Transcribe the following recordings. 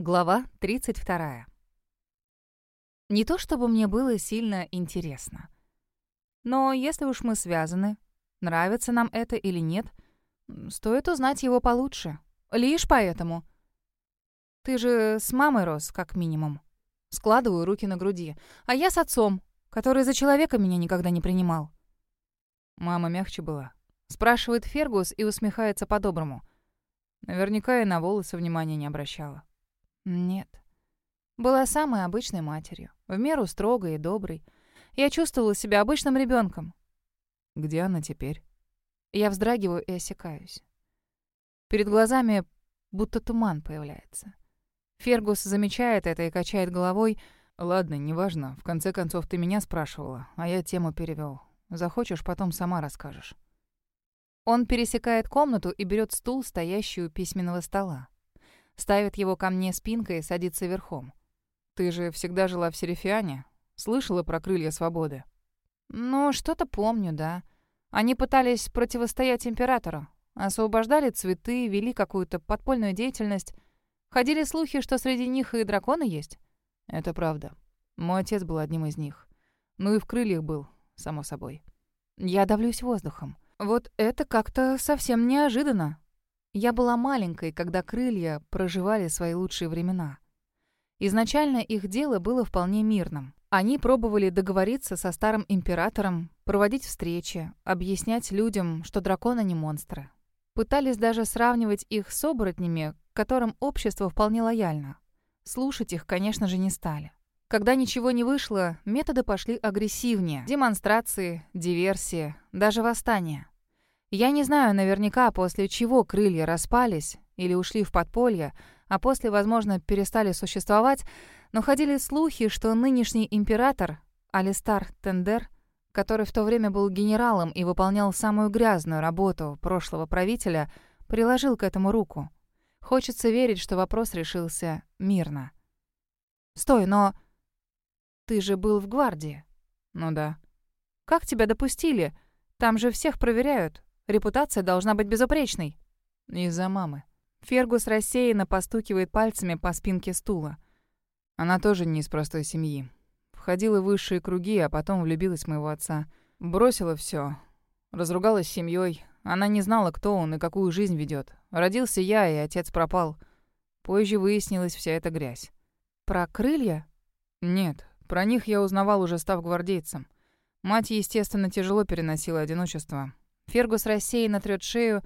Глава 32. Не то чтобы мне было сильно интересно. Но если уж мы связаны, нравится нам это или нет, стоит узнать его получше. Лишь поэтому. Ты же с мамой рос, как минимум. Складываю руки на груди. А я с отцом, который за человека меня никогда не принимал. Мама мягче была. Спрашивает Фергус и усмехается по-доброму. Наверняка и на волосы внимания не обращала. Нет. Была самой обычной матерью, в меру строгой и доброй. Я чувствовала себя обычным ребенком. Где она теперь? Я вздрагиваю и осекаюсь. Перед глазами будто туман появляется. Фергус замечает это и качает головой. «Ладно, неважно. В конце концов, ты меня спрашивала, а я тему перевел. Захочешь, потом сама расскажешь». Он пересекает комнату и берет стул, стоящий у письменного стола. Ставит его ко мне спинкой и садится верхом. «Ты же всегда жила в Серифиане? Слышала про крылья свободы?» «Ну, что-то помню, да. Они пытались противостоять императору. Освобождали цветы, вели какую-то подпольную деятельность. Ходили слухи, что среди них и драконы есть». «Это правда. Мой отец был одним из них. Ну и в крыльях был, само собой». Я давлюсь воздухом. Вот это как-то совсем неожиданно. Я была маленькой, когда крылья проживали свои лучшие времена. Изначально их дело было вполне мирным. Они пробовали договориться со старым императором, проводить встречи, объяснять людям, что драконы не монстры. Пытались даже сравнивать их с оборотнями, которым общество вполне лояльно. Слушать их, конечно же, не стали. Когда ничего не вышло, методы пошли агрессивнее. Демонстрации, диверсии, даже восстания. Я не знаю наверняка, после чего крылья распались или ушли в подполье, а после, возможно, перестали существовать, но ходили слухи, что нынешний император, Алистар Тендер, который в то время был генералом и выполнял самую грязную работу прошлого правителя, приложил к этому руку. Хочется верить, что вопрос решился мирно. «Стой, но... Ты же был в гвардии?» «Ну да». «Как тебя допустили? Там же всех проверяют. Репутация должна быть безупречной. Из-за мамы. Фергус рассеянно постукивает пальцами по спинке стула. Она тоже не из простой семьи. Входила в высшие круги, а потом влюбилась в моего отца. Бросила все, Разругалась с семьей. Она не знала, кто он и какую жизнь ведет. Родился я, и отец пропал. Позже выяснилась вся эта грязь. Про крылья? Нет, про них я узнавал уже став гвардейцем. Мать, естественно, тяжело переносила одиночество. Фергус рассеянно трёт шею,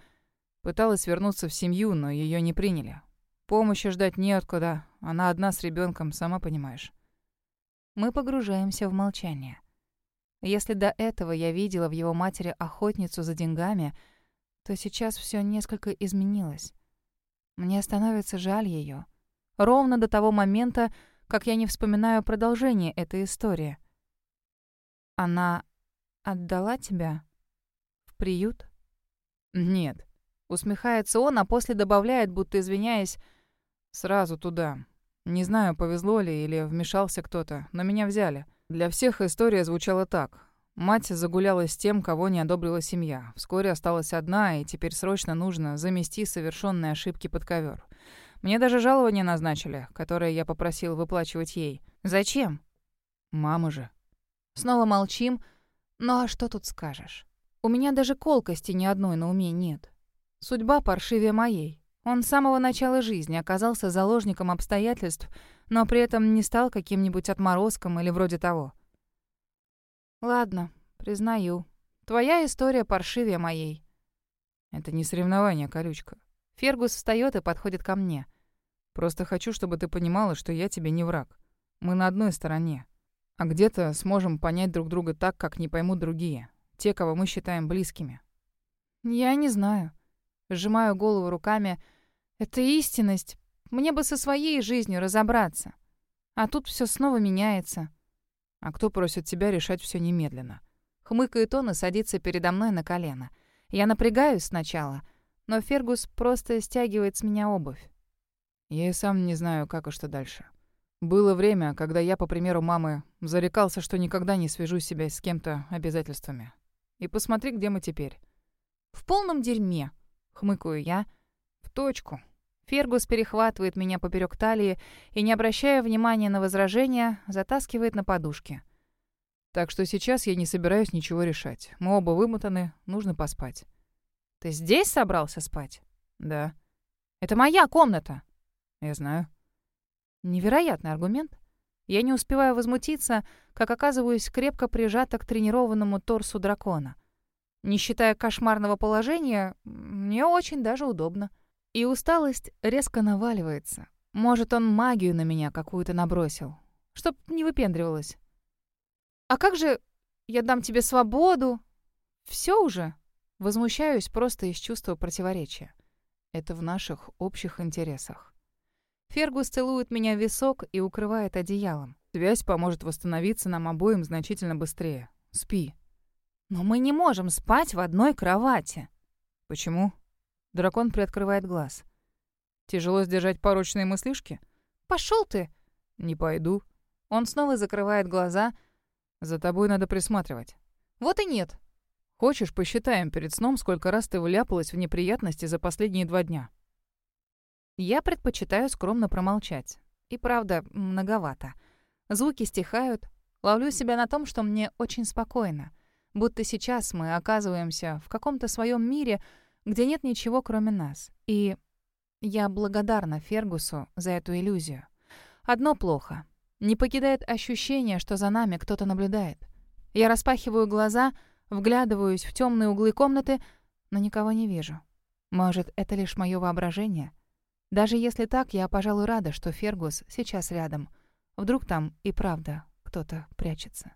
пыталась вернуться в семью, но ее не приняли. Помощи ждать неоткуда, она одна с ребенком, сама понимаешь. Мы погружаемся в молчание. Если до этого я видела в его матери охотницу за деньгами, то сейчас все несколько изменилось. Мне становится жаль ее. Ровно до того момента, как я не вспоминаю продолжение этой истории. Она отдала тебя? Приют?» «Нет». Усмехается он, а после добавляет, будто извиняясь, «Сразу туда. Не знаю, повезло ли или вмешался кто-то, но меня взяли. Для всех история звучала так. Мать загуляла с тем, кого не одобрила семья. Вскоре осталась одна, и теперь срочно нужно замести совершенные ошибки под ковер. Мне даже жалование назначили, которое я попросил выплачивать ей. Зачем? Мама же. Снова молчим. Ну а что тут скажешь? У меня даже колкости ни одной на уме нет. Судьба паршивее моей. Он с самого начала жизни оказался заложником обстоятельств, но при этом не стал каким-нибудь отморозком или вроде того. Ладно, признаю. Твоя история паршивее моей. Это не соревнование, колючка. Фергус встает и подходит ко мне. Просто хочу, чтобы ты понимала, что я тебе не враг. Мы на одной стороне. А где-то сможем понять друг друга так, как не поймут другие те, кого мы считаем близкими. Я не знаю. Сжимаю голову руками. Это истинность. Мне бы со своей жизнью разобраться. А тут все снова меняется. А кто просит тебя решать все немедленно? Хмыкает он и садится передо мной на колено. Я напрягаюсь сначала, но Фергус просто стягивает с меня обувь. Я и сам не знаю, как и что дальше. Было время, когда я, по примеру мамы, зарекался, что никогда не свяжу себя с кем-то обязательствами. И посмотри, где мы теперь. В полном дерьме, хмыкаю я. В точку. Фергус перехватывает меня поперек талии и, не обращая внимания на возражения, затаскивает на подушке. Так что сейчас я не собираюсь ничего решать. Мы оба вымотаны, нужно поспать. Ты здесь собрался спать? Да. Это моя комната. Я знаю. Невероятный аргумент. Я не успеваю возмутиться, как оказываюсь крепко прижата к тренированному торсу дракона. Не считая кошмарного положения, мне очень даже удобно. И усталость резко наваливается. Может, он магию на меня какую-то набросил. Чтоб не выпендривалась. А как же я дам тебе свободу? Все уже? Возмущаюсь просто из чувства противоречия. Это в наших общих интересах. Фергус целует меня в висок и укрывает одеялом. Связь поможет восстановиться нам обоим значительно быстрее. Спи. Но мы не можем спать в одной кровати. Почему? Дракон приоткрывает глаз. Тяжело сдержать порочные мыслишки? Пошел ты! Не пойду. Он снова закрывает глаза. За тобой надо присматривать. Вот и нет. Хочешь, посчитаем перед сном, сколько раз ты вляпалась в неприятности за последние два дня? Я предпочитаю скромно промолчать. И правда, многовато. Звуки стихают. Ловлю себя на том, что мне очень спокойно. Будто сейчас мы оказываемся в каком-то своем мире, где нет ничего, кроме нас. И я благодарна Фергусу за эту иллюзию. Одно плохо. Не покидает ощущение, что за нами кто-то наблюдает. Я распахиваю глаза, вглядываюсь в темные углы комнаты, но никого не вижу. Может, это лишь мое воображение? Даже если так, я, пожалуй, рада, что Фергус сейчас рядом. Вдруг там и правда кто-то прячется.